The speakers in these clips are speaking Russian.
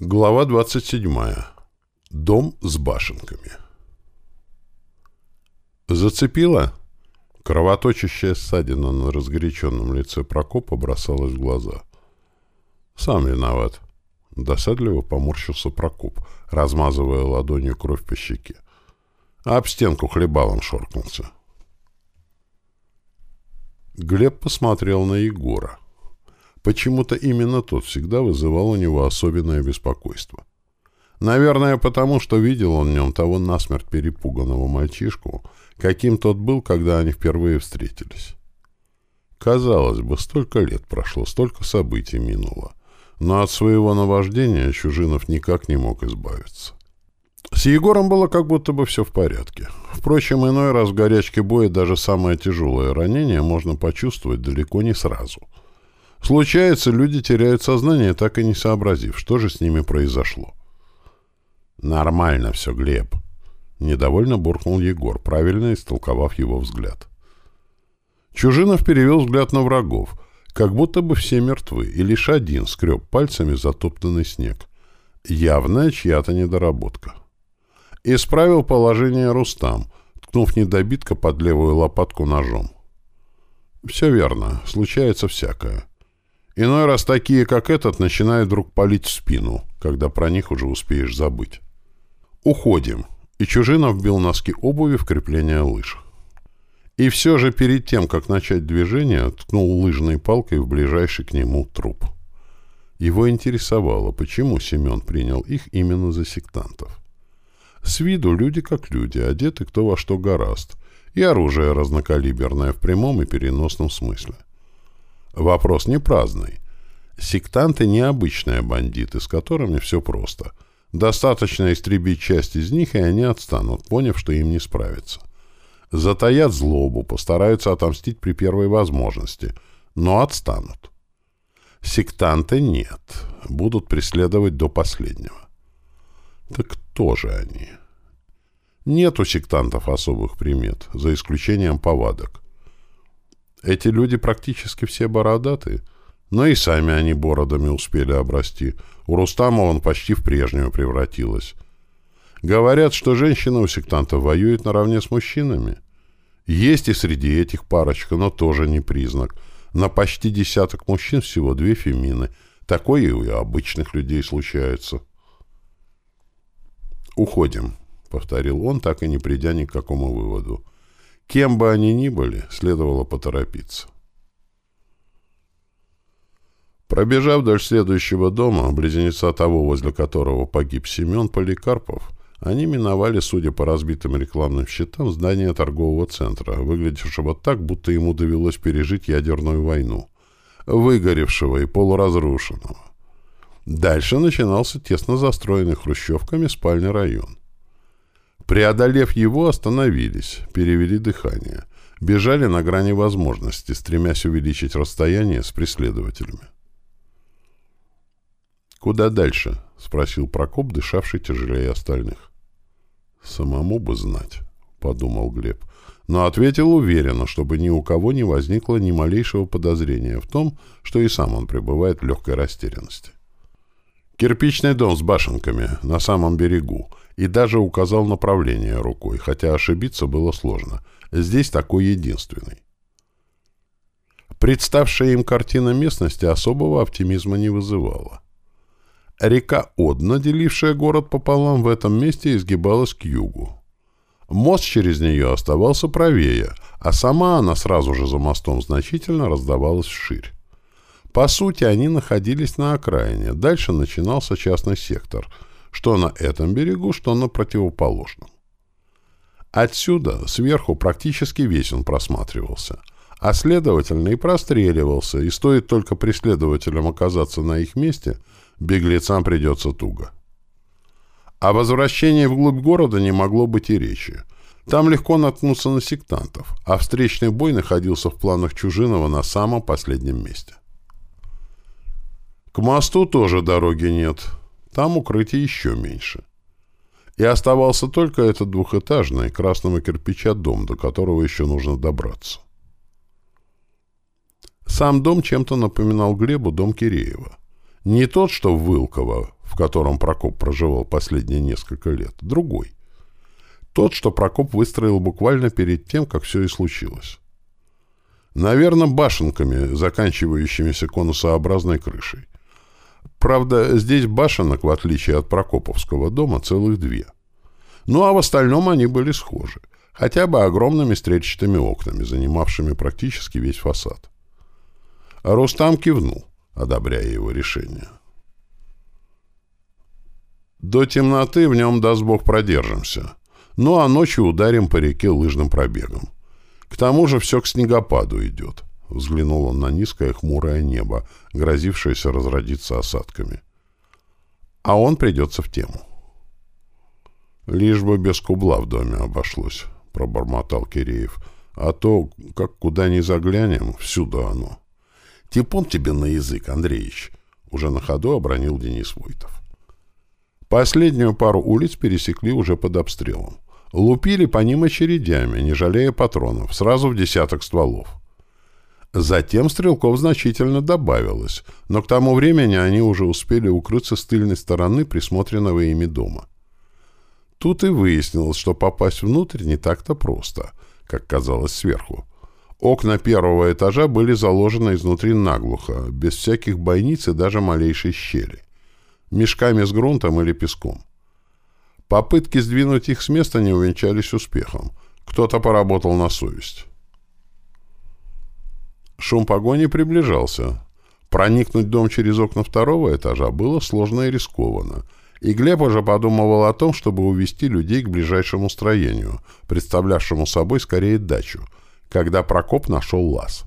Глава 27. Дом с башенками. Зацепила? Кровоточащая ссадина на разгоряченном лице Прокопа бросалась в глаза. Сам виноват. Досадливо поморщился Прокоп, размазывая ладонью кровь по щеке. А об стенку хлебалом шоркнулся. Глеб посмотрел на Егора. Почему-то именно тот всегда вызывал у него особенное беспокойство. Наверное, потому что видел он в нем того насмерть перепуганного мальчишку, каким тот был, когда они впервые встретились. Казалось бы, столько лет прошло, столько событий минуло, но от своего наваждения Чужинов никак не мог избавиться. С Егором было как будто бы все в порядке. Впрочем, иной раз в горячке боя даже самое тяжелое ранение можно почувствовать далеко не сразу — Случается, люди теряют сознание, так и не сообразив, что же с ними произошло. «Нормально все, Глеб», — недовольно буркнул Егор, правильно истолковав его взгляд. Чужинов перевел взгляд на врагов, как будто бы все мертвы, и лишь один скреб пальцами затоптанный снег. Явная чья-то недоработка. Исправил положение Рустам, ткнув недобитка под левую лопатку ножом. «Все верно, случается всякое. Иной раз такие, как этот, начинают вдруг палить в спину, когда про них уже успеешь забыть. Уходим. И Чужинов вбил носки обуви в крепление лыж. И все же перед тем, как начать движение, ткнул лыжной палкой в ближайший к нему труп. Его интересовало, почему Семен принял их именно за сектантов. С виду люди как люди, одеты кто во что гораст, и оружие разнокалиберное в прямом и переносном смысле. Вопрос не праздный. Сектанты не обычные бандиты, с которыми все просто. Достаточно истребить часть из них, и они отстанут, поняв, что им не справиться. Затаят злобу, постараются отомстить при первой возможности, но отстанут. Сектанты нет, будут преследовать до последнего. Так кто же они? Нет у сектантов особых примет, за исключением повадок. Эти люди практически все бородатые, но и сами они бородами успели обрасти. У Рустама он почти в прежнюю превратилась. Говорят, что женщины у сектантов воюют наравне с мужчинами. Есть и среди этих парочка, но тоже не признак. На почти десяток мужчин всего две фемины. Такое и у обычных людей случается. «Уходим», — повторил он, так и не придя ни к какому выводу. Кем бы они ни были, следовало поторопиться. Пробежав вдоль следующего дома, близнеца того, возле которого погиб Семен Поликарпов, они миновали, судя по разбитым рекламным щитам, здание торгового центра, выглядевшего так, будто ему довелось пережить ядерную войну, выгоревшего и полуразрушенного. Дальше начинался тесно застроенный хрущевками спальный район. Преодолев его, остановились, перевели дыхание. Бежали на грани возможности, стремясь увеличить расстояние с преследователями. «Куда дальше?» — спросил Прокоп, дышавший тяжелее остальных. «Самому бы знать», — подумал Глеб, но ответил уверенно, чтобы ни у кого не возникло ни малейшего подозрения в том, что и сам он пребывает в легкой растерянности. «Кирпичный дом с башенками на самом берегу и даже указал направление рукой, хотя ошибиться было сложно. Здесь такой единственный. Представшая им картина местности особого оптимизма не вызывала. Река Одна, делившая город пополам, в этом месте изгибалась к югу. Мост через нее оставался правее, а сама она сразу же за мостом значительно раздавалась вширь. По сути, они находились на окраине, дальше начинался частный сектор — что на этом берегу, что на противоположном. Отсюда, сверху, практически весь он просматривался, а следовательно и простреливался, и стоит только преследователям оказаться на их месте, беглецам придется туго. О возвращении вглубь города не могло быть и речи. Там легко наткнуться на сектантов, а встречный бой находился в планах Чужинова на самом последнем месте. К мосту тоже дороги нет, там укрытие еще меньше. И оставался только этот двухэтажный красного кирпича дом, до которого еще нужно добраться. Сам дом чем-то напоминал Глебу дом Киреева. Не тот, что в Вылково, в котором Прокоп проживал последние несколько лет, другой. Тот, что Прокоп выстроил буквально перед тем, как все и случилось. Наверное, башенками, заканчивающимися конусообразной крышей. Правда, здесь башенок, в отличие от Прокоповского дома, целых две. Ну а в остальном они были схожи. Хотя бы огромными стрельчатыми окнами, занимавшими практически весь фасад. А Рустам кивнул, одобряя его решение. До темноты в нем, даст Бог, продержимся. Ну а ночью ударим по реке лыжным пробегом. К тому же все к снегопаду идет. Взглянул он на низкое хмурое небо, грозившееся разродиться осадками. А он придется в тему. Лишь бы без кубла в доме обошлось, пробормотал Киреев. А то, как куда ни заглянем, всюду оно. Типун тебе на язык, Андреич, уже на ходу обронил Денис Войтов. Последнюю пару улиц пересекли уже под обстрелом. Лупили по ним очередями, не жалея патронов, сразу в десяток стволов. Затем стрелков значительно добавилось, но к тому времени они уже успели укрыться с тыльной стороны присмотренного ими дома. Тут и выяснилось, что попасть внутрь не так-то просто, как казалось сверху. Окна первого этажа были заложены изнутри наглухо, без всяких бойниц и даже малейшей щели. Мешками с грунтом или песком. Попытки сдвинуть их с места не увенчались успехом. Кто-то поработал на совесть. Шум погони приближался. Проникнуть в дом через окна второго этажа было сложно и рискованно. И Глеб уже подумывал о том, чтобы увести людей к ближайшему строению, представлявшему собой скорее дачу, когда Прокоп нашел лаз.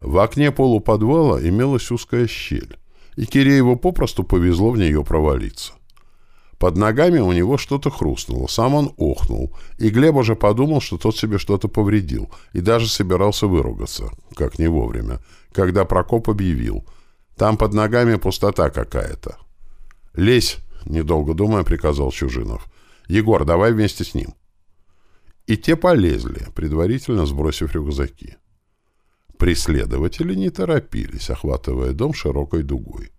В окне полуподвала имелась узкая щель, и Кирееву попросту повезло в нее провалиться. Под ногами у него что-то хрустнуло, сам он охнул, и Глеб уже подумал, что тот себе что-то повредил, и даже собирался выругаться, как не вовремя, когда Прокоп объявил. Там под ногами пустота какая-то. «Лезь!» — недолго думая, приказал Чужинов. «Егор, давай вместе с ним». И те полезли, предварительно сбросив рюкзаки. Преследователи не торопились, охватывая дом широкой дугой.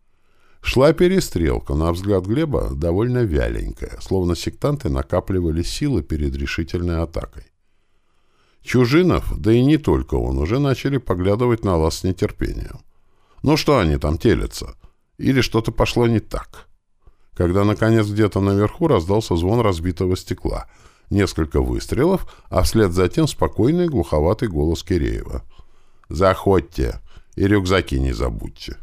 Шла перестрелка, на взгляд Глеба, довольно вяленькая, словно сектанты накапливали силы перед решительной атакой. Чужинов, да и не только он, уже начали поглядывать на лаз с нетерпением. Ну что они там телятся? Или что-то пошло не так? Когда, наконец, где-то наверху раздался звон разбитого стекла, несколько выстрелов, а вслед за тем спокойный глуховатый голос Киреева. «Заходьте и рюкзаки не забудьте».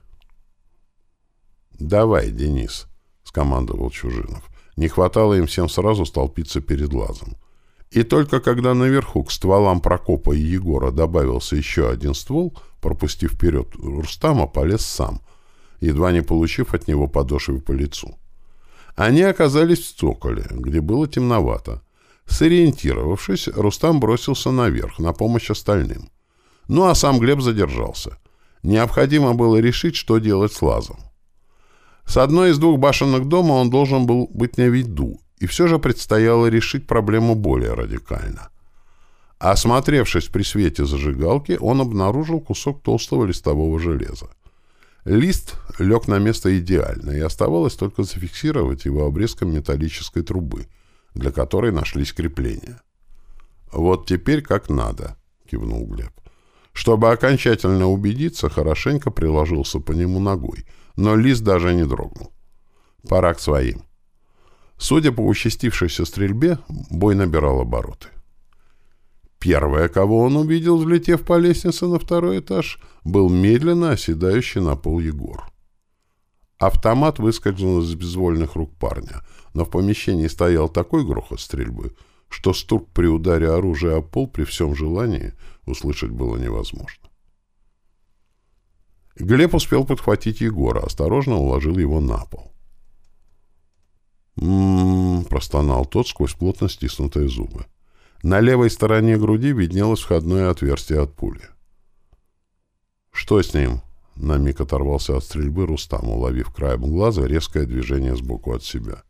«Давай, Денис», — скомандовал Чужинов. Не хватало им всем сразу столпиться перед лазом. И только когда наверху к стволам Прокопа и Егора добавился еще один ствол, пропустив вперед Рустама, полез сам, едва не получив от него подошвы по лицу. Они оказались в цоколе, где было темновато. Сориентировавшись, Рустам бросился наверх, на помощь остальным. Ну а сам Глеб задержался. Необходимо было решить, что делать с лазом. С одной из двух башенок дома он должен был быть на виду, и все же предстояло решить проблему более радикально. Осмотревшись при свете зажигалки, он обнаружил кусок толстого листового железа. Лист лег на место идеально, и оставалось только зафиксировать его обрезком металлической трубы, для которой нашлись крепления. «Вот теперь как надо», — кивнул Глеб. Чтобы окончательно убедиться, хорошенько приложился по нему ногой — но лист даже не дрогнул. Пора к своим. Судя по участившейся стрельбе, бой набирал обороты. Первое, кого он увидел, взлетев по лестнице на второй этаж, был медленно оседающий на пол Егор. Автомат выскользнул из безвольных рук парня, но в помещении стоял такой грохот стрельбы, что стук при ударе оружия о пол при всем желании услышать было невозможно. Глеб успел подхватить Егора, осторожно уложил его на пол. «М-м-м», простонал тот сквозь плотно стиснутые зубы. На левой стороне груди виднелось входное отверстие от пули. «Что с ним?» — на миг оторвался от стрельбы Рустам, уловив краем глаза резкое движение сбоку от себя.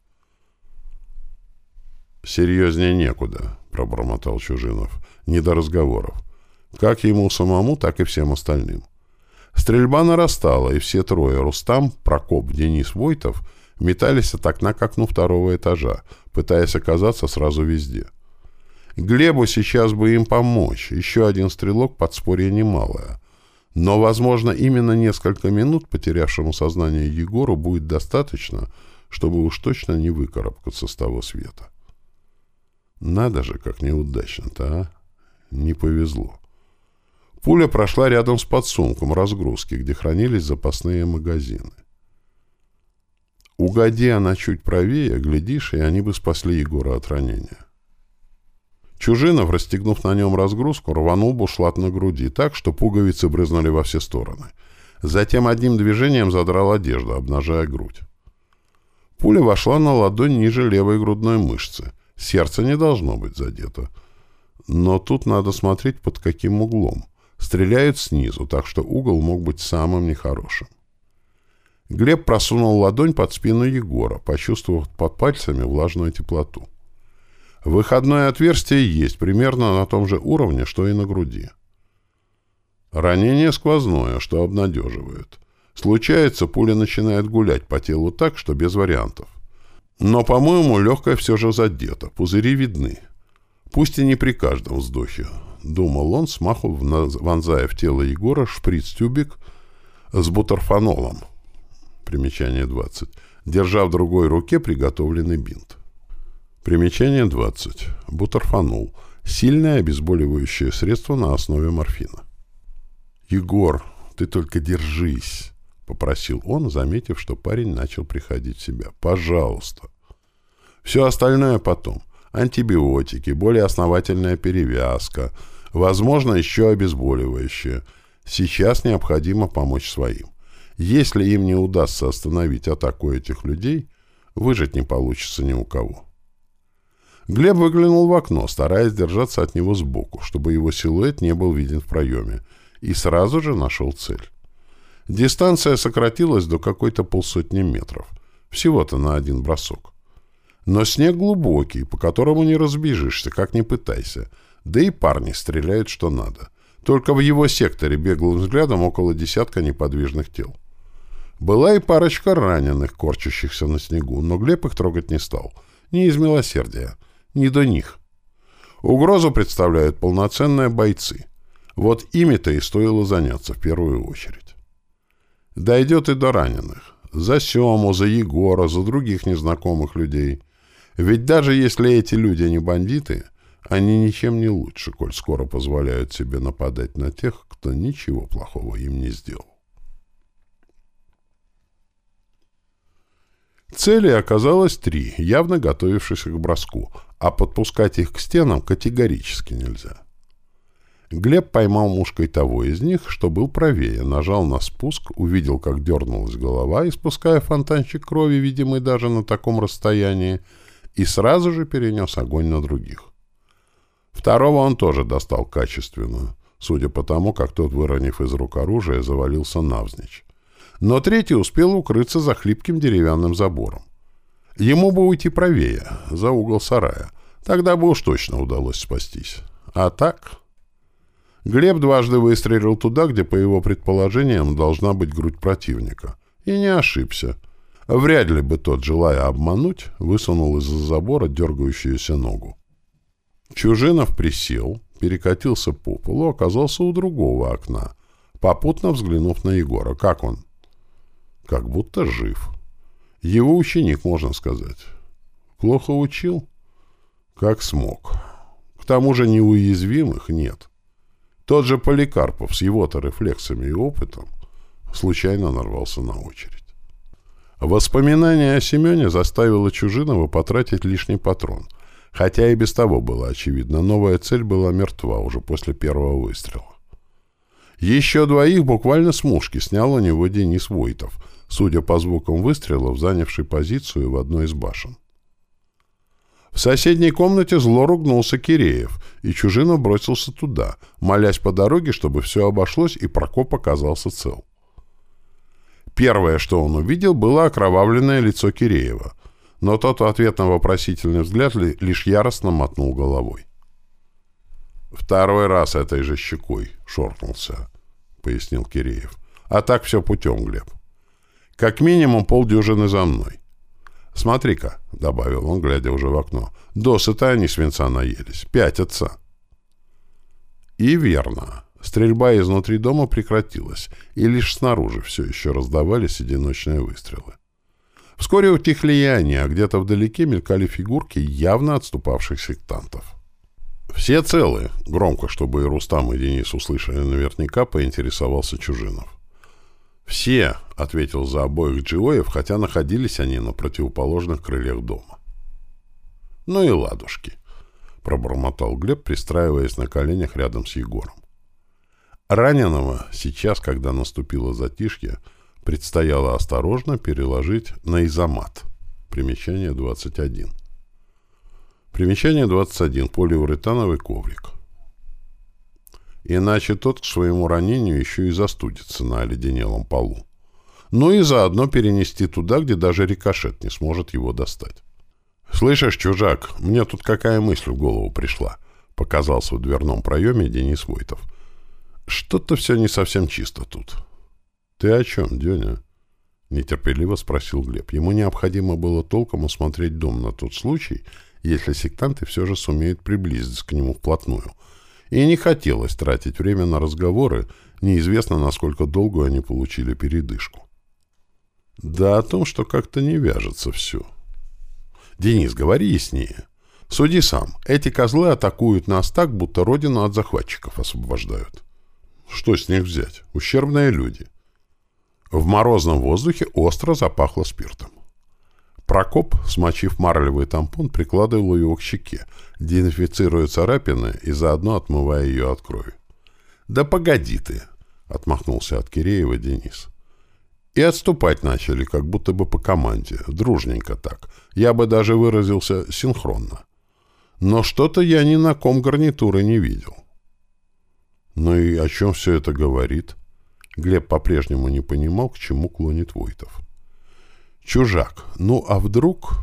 «Серьезнее некуда», — пробормотал Чужинов. «Не до разговоров. Как ему самому, так и всем остальным. Стрельба нарастала, и все трое — Рустам, Прокоп, Денис Войтов метались от окна к окну второго этажа, пытаясь оказаться сразу везде. Глебу сейчас бы им помочь. Еще один стрелок подспорье немалое. Но, возможно, именно несколько минут потерявшему сознание Егору будет достаточно, чтобы уж точно не выкарабкаться с того света. Надо же, как неудачно-то, а? Не повезло. Пуля прошла рядом с подсумком разгрузки, где хранились запасные магазины. Угоди она чуть правее, глядишь, и они бы спасли Егора от ранения. Чужинов, расстегнув на нем разгрузку, рванул бушлат на груди так, что пуговицы брызнули во все стороны. Затем одним движением задрал одежду, обнажая грудь. Пуля вошла на ладонь ниже левой грудной мышцы. Сердце не должно быть задето. Но тут надо смотреть под каким углом. Стреляют снизу, так что угол мог быть самым нехорошим. Глеб просунул ладонь под спину Егора, почувствовав под пальцами влажную теплоту. Выходное отверстие есть примерно на том же уровне, что и на груди. Ранение сквозное, что обнадеживает. Случается, пуля начинает гулять по телу так, что без вариантов. Но, по-моему, легкая все же задета, пузыри видны. Пусть и не при каждом вздохе. Думал он, смаху вонзая в тело Егора шприц-тюбик с бутерфанолом. Примечание 20. Держа в другой руке приготовленный бинт. Примечание 20. Бутерфанул. Сильное обезболивающее средство на основе морфина. «Егор, ты только держись», — попросил он, заметив, что парень начал приходить в себя. «Пожалуйста. Все остальное потом. Антибиотики, более основательная перевязка, возможно, еще обезболивающее. Сейчас необходимо помочь своим. Если им не удастся остановить атаку этих людей, выжить не получится ни у кого». Глеб выглянул в окно, стараясь держаться от него сбоку, чтобы его силуэт не был виден в проеме, и сразу же нашел цель. Дистанция сократилась до какой-то полсотни метров. Всего-то на один бросок. Но снег глубокий, по которому не разбежишься, как ни пытайся. Да и парни стреляют что надо. Только в его секторе беглым взглядом около десятка неподвижных тел. Была и парочка раненых, корчащихся на снегу, но Глеб их трогать не стал. Не из милосердия. Не до них. Угрозу представляют полноценные бойцы. Вот ими-то и стоило заняться в первую очередь. Дойдет и до раненых. За Сему, за Егора, за других незнакомых людей. Ведь даже если эти люди не бандиты, они ничем не лучше, коль скоро позволяют себе нападать на тех, кто ничего плохого им не сделал. Цели оказалось три, явно готовившихся к броску, а подпускать их к стенам категорически нельзя. Глеб поймал мушкой того из них, что был правее, нажал на спуск, увидел, как дернулась голова, испуская фонтанчик крови, видимый даже на таком расстоянии, и сразу же перенес огонь на других. Второго он тоже достал качественную, судя по тому, как тот, выронив из рук оружие, завалился навзничь. Но третий успел укрыться за хлипким деревянным забором. Ему бы уйти правее, за угол сарая. Тогда бы уж точно удалось спастись. А так... Глеб дважды выстрелил туда, где, по его предположениям, должна быть грудь противника. И не ошибся. Вряд ли бы тот, желая обмануть, высунул из-за забора дергающуюся ногу. Чужинов присел, перекатился по полу, оказался у другого окна, попутно взглянув на Егора. Как он? Как будто жив. Его ученик, можно сказать. Плохо учил? Как смог. К тому же неуязвимых нет. Тот же Поликарпов с его-то рефлексами и опытом случайно нарвался на очередь. Воспоминание о Семене заставило Чужинова потратить лишний патрон, хотя и без того было очевидно, новая цель была мертва уже после первого выстрела. Еще двоих буквально с мушки снял у него Денис Войтов — судя по звукам выстрелов, занявший позицию в одной из башен. В соседней комнате зло ругнулся Киреев, и Чужинов бросился туда, молясь по дороге, чтобы все обошлось, и Прокоп оказался цел. Первое, что он увидел, было окровавленное лицо Киреева, но тот в ответ на вопросительный взгляд лишь яростно мотнул головой. «Второй раз этой же щекой шоркнулся», — пояснил Киреев. «А так все путем, Глеб. Как минимум полдюжины за мной. «Смотри-ка», — добавил он, глядя уже в окно, — «досыта они свинца наелись, пятятся». И верно. Стрельба изнутри дома прекратилась, и лишь снаружи все еще раздавались одиночные выстрелы. Вскоре утихли и они, а где-то вдалеке мелькали фигурки явно отступавших сектантов. «Все целы?» — громко, чтобы и Рустам, и Денис услышали наверняка, поинтересовался Чужинов. «Все», — ответил за обоих Джиоев, хотя находились они на противоположных крыльях дома. «Ну и ладушки», — пробормотал Глеб, пристраиваясь на коленях рядом с Егором. Раненого сейчас, когда наступило затишье, предстояло осторожно переложить на изомат. Примечание 21. Примечание 21. Полиуретановый коврик. Иначе тот к своему ранению еще и застудится на оледенелом полу. Ну и заодно перенести туда, где даже рикошет не сможет его достать. «Слышишь, чужак, мне тут какая мысль в голову пришла?» — показался в дверном проеме Денис Войтов. «Что-то все не совсем чисто тут». «Ты о чем, Деня?» — нетерпеливо спросил Глеб. Ему необходимо было толком осмотреть дом на тот случай, если сектанты все же сумеют приблизиться к нему вплотную — и не хотелось тратить время на разговоры, неизвестно, насколько долго они получили передышку. Да о том, что как-то не вяжется все. Денис, говори яснее. Суди сам. Эти козлы атакуют нас так, будто родину от захватчиков освобождают. Что с них взять? Ущербные люди. В морозном воздухе остро запахло спиртом. Прокоп, смочив марлевый тампон, прикладывал его к щеке, дезинфицируя царапины и заодно отмывая ее от крови. «Да погоди ты!» — отмахнулся от Киреева Денис. И отступать начали, как будто бы по команде, дружненько так. Я бы даже выразился синхронно. Но что-то я ни на ком гарнитуры не видел. Ну и о чем все это говорит? Глеб по-прежнему не понимал, к чему клонит Войтов. Чужак. Ну, а вдруг...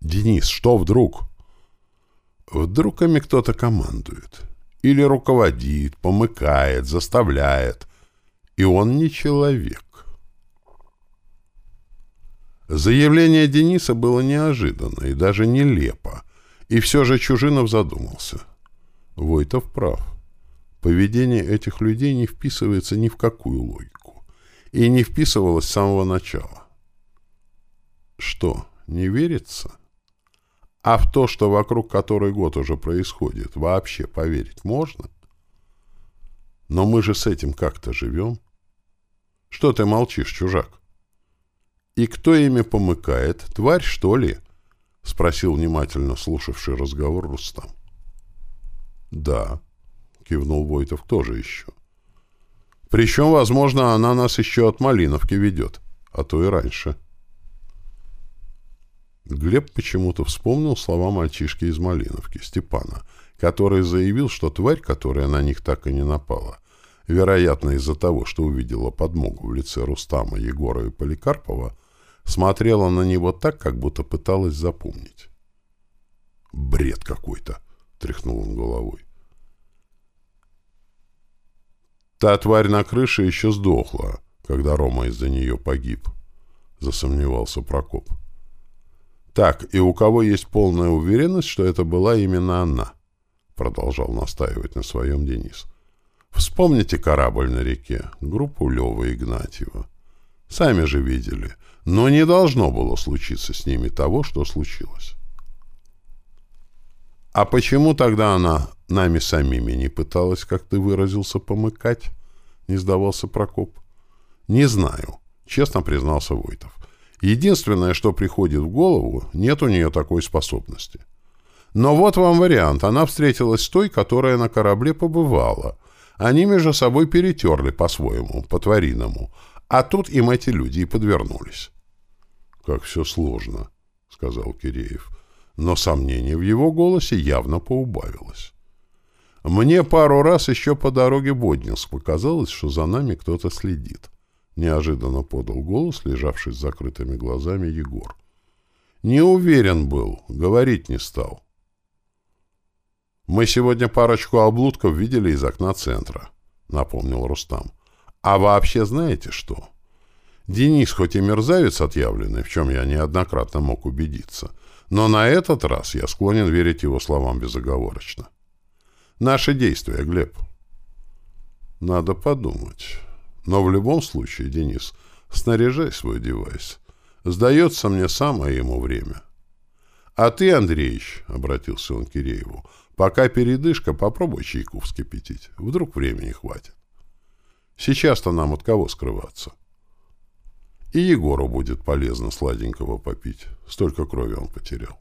Денис, что вдруг? Вдруг ими кто-то командует. Или руководит, помыкает, заставляет. И он не человек. Заявление Дениса было неожиданно и даже нелепо. И все же Чужинов задумался. Войтов прав. Поведение этих людей не вписывается ни в какую логику. И не вписывалось с самого начала. Что, не верится? А в то, что вокруг который год уже происходит, вообще поверить можно? Но мы же с этим как-то живем. Что ты молчишь, чужак? И кто ими помыкает? Тварь, что ли? Спросил внимательно слушавший разговор Рустам. Да, кивнул Войтов, кто же еще? Причем, возможно, она нас еще от Малиновки ведет, а то и раньше. — Глеб почему-то вспомнил слова мальчишки из Малиновки, Степана, который заявил, что тварь, которая на них так и не напала, вероятно, из-за того, что увидела подмогу в лице Рустама, Егора и Поликарпова, смотрела на него так, как будто пыталась запомнить. «Бред какой-то!» — тряхнул он головой. «Та тварь на крыше еще сдохла, когда Рома из-за нее погиб», — засомневался Прокоп. Так, и у кого есть полная уверенность, что это была именно она? Продолжал настаивать на своем Денис. Вспомните корабль на реке, группу Лёва Игнатьева. Сами же видели, но не должно было случиться с ними того, что случилось. А почему тогда она нами самими не пыталась, как ты выразился, помыкать? Не сдавался Прокоп. Не знаю, честно признался Войтов. Единственное, что приходит в голову, нет у нее такой способности. Но вот вам вариант. Она встретилась с той, которая на корабле побывала. Они между собой перетерли по-своему, по-твариному. А тут им эти люди и подвернулись. — Как все сложно, — сказал Киреев. Но сомнение в его голосе явно поубавилось. Мне пару раз еще по дороге в Однинск показалось, что за нами кто-то следит. Неожиданно подал голос, лежавший с закрытыми глазами Егор. Не уверен был, говорить не стал. «Мы сегодня парочку облудков видели из окна центра», — напомнил Рустам. «А вообще знаете что? Денис хоть и мерзавец отъявленный, в чем я неоднократно мог убедиться, но на этот раз я склонен верить его словам безоговорочно. Наши действия, Глеб. Надо подумать. Но в любом случае, Денис, снаряжай свой девайс. Сдается мне самое ему время. А ты, Андреич, — обратился он к Кирееву, — пока передышка, попробуй чайку вскипятить. Вдруг времени хватит. Сейчас-то нам от кого скрываться? И Егору будет полезно сладенького попить. Столько крови он потерял.